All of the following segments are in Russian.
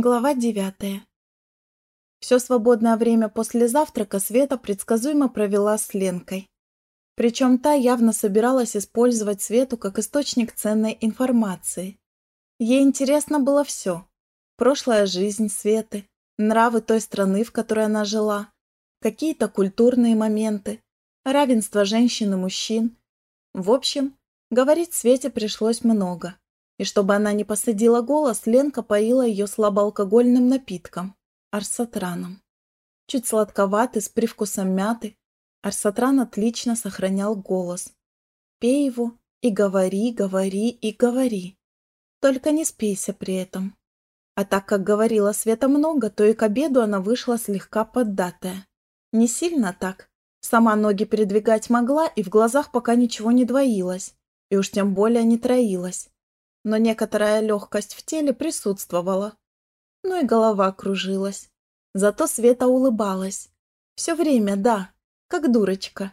Глава девятая. Все свободное время после завтрака Света предсказуемо провела с Ленкой. Причем та явно собиралась использовать Свету как источник ценной информации. Ей интересно было все. Прошлая жизнь Светы, нравы той страны, в которой она жила, какие-то культурные моменты, равенство женщин и мужчин. В общем, говорить Свете пришлось много. И чтобы она не посадила голос, Ленка поила ее слабоалкогольным напитком – арсатраном. Чуть сладковатый, с привкусом мяты, арсатран отлично сохранял голос. Пей его и говори, говори и говори. Только не спейся при этом. А так как говорила Света много, то и к обеду она вышла слегка поддатая. Не сильно так. Сама ноги передвигать могла, и в глазах пока ничего не двоилось, и уж тем более не троилось но некоторая легкость в теле присутствовала. Ну и голова кружилась. Зато Света улыбалась. Все время, да, как дурочка.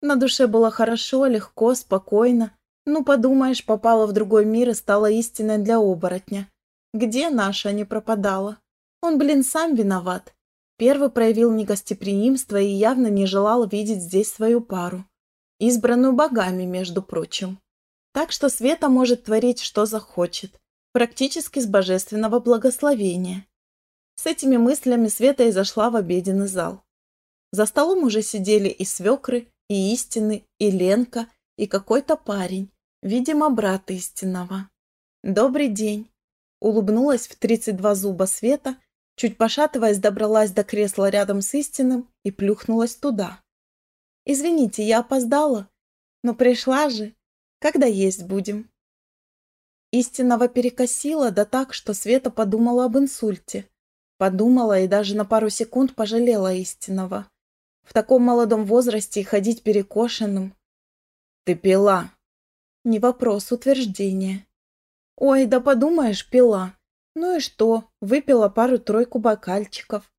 На душе было хорошо, легко, спокойно. Ну, подумаешь, попала в другой мир и стала истиной для оборотня. Где наша не пропадала? Он, блин, сам виноват. Первый проявил негостеприимство и явно не желал видеть здесь свою пару. Избранную богами, между прочим. Так что Света может творить, что захочет, практически с божественного благословения. С этими мыслями Света и зашла в обеденный зал. За столом уже сидели и свекры, и истины, и Ленка, и какой-то парень, видимо, брат истинного. «Добрый день!» Улыбнулась в 32 зуба Света, чуть пошатываясь, добралась до кресла рядом с истинным и плюхнулась туда. «Извините, я опоздала, но пришла же, когда есть будем?» Истинного перекосила, да так, что Света подумала об инсульте. Подумала и даже на пару секунд пожалела истинного. В таком молодом возрасте ходить перекошенным. «Ты пила?» Не вопрос, утверждение. «Ой, да подумаешь, пила. Ну и что, выпила пару-тройку бокальчиков».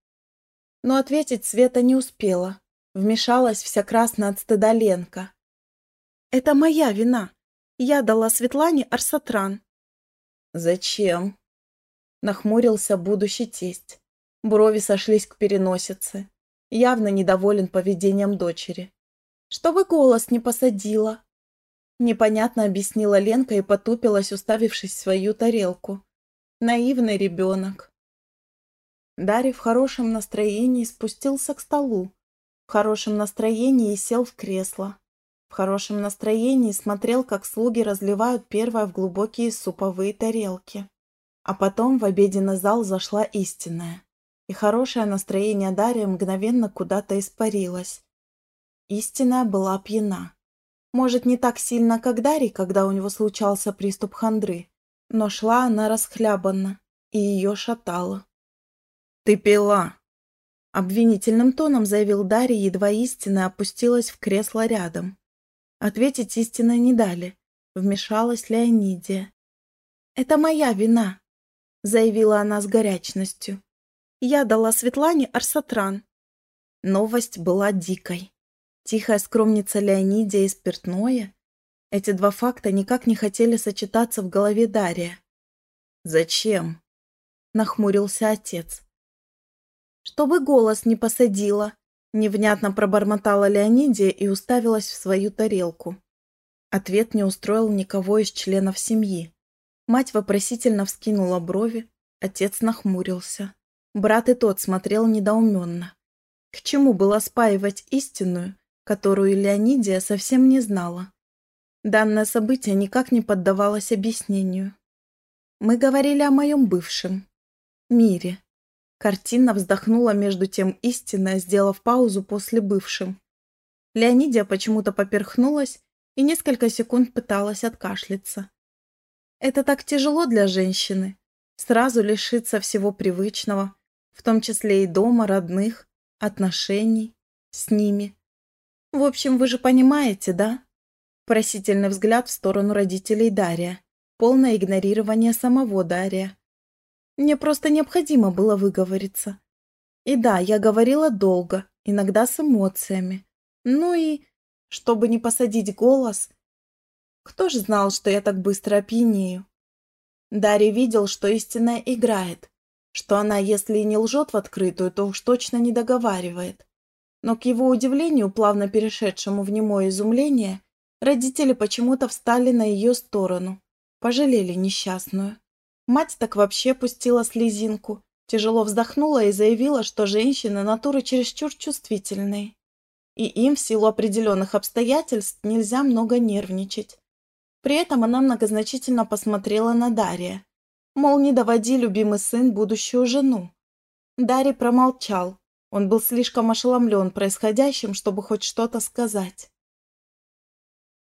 Но ответить Света не успела. Вмешалась вся красная от стыда Ленка. Это моя вина. Я дала Светлане арсатран. Зачем? Нахмурился будущий тесть. Брови сошлись к переносице. Явно недоволен поведением дочери. Чтобы голос не посадила. Непонятно объяснила Ленка и потупилась, уставившись в свою тарелку. Наивный ребенок. Дарья в хорошем настроении спустился к столу. В хорошем настроении сел в кресло. В хорошем настроении смотрел, как слуги разливают первое в глубокие суповые тарелки. А потом в обеденный зал зашла истинная. И хорошее настроение Дарьи мгновенно куда-то испарилось. Истинная была пьяна. Может, не так сильно, как Дарья, когда у него случался приступ хандры, но шла она расхлябанно, и ее шатало. «Ты пила!» Обвинительным тоном заявил Дарья, едва истинная опустилась в кресло рядом. Ответить истинно не дали. Вмешалась Леонидия. «Это моя вина», — заявила она с горячностью. «Я дала Светлане арсатран». Новость была дикой. Тихая скромница Леонидия и спиртное. Эти два факта никак не хотели сочетаться в голове Дария. «Зачем?» — нахмурился отец. «Чтобы голос не посадила», Невнятно пробормотала Леонидия и уставилась в свою тарелку. Ответ не устроил никого из членов семьи. Мать вопросительно вскинула брови, отец нахмурился. Брат и тот смотрел недоуменно. К чему было спаивать истинную, которую Леонидия совсем не знала? Данное событие никак не поддавалось объяснению. Мы говорили о моем бывшем. Мире. Картина вздохнула между тем истинная, сделав паузу после бывшим. Леонидия почему-то поперхнулась и несколько секунд пыталась откашляться. Это так тяжело для женщины. Сразу лишиться всего привычного, в том числе и дома, родных, отношений с ними. В общем, вы же понимаете, да? Просительный взгляд в сторону родителей Дария. Полное игнорирование самого Дария. Мне просто необходимо было выговориться. И да, я говорила долго, иногда с эмоциями. Ну и, чтобы не посадить голос, кто ж знал, что я так быстро опьянею? Дарья видел, что истинная играет. что она, если и не лжет в открытую, то уж точно не договаривает. Но к его удивлению, плавно перешедшему в немое изумление, родители почему-то встали на ее сторону, пожалели несчастную. Мать так вообще пустила слезинку, тяжело вздохнула и заявила, что женщины натуры чересчур чувствительные. И им в силу определенных обстоятельств нельзя много нервничать. При этом она многозначительно посмотрела на Дарья. Мол, не доводи, любимый сын, будущую жену. Дарий промолчал. Он был слишком ошеломлен происходящим, чтобы хоть что-то сказать.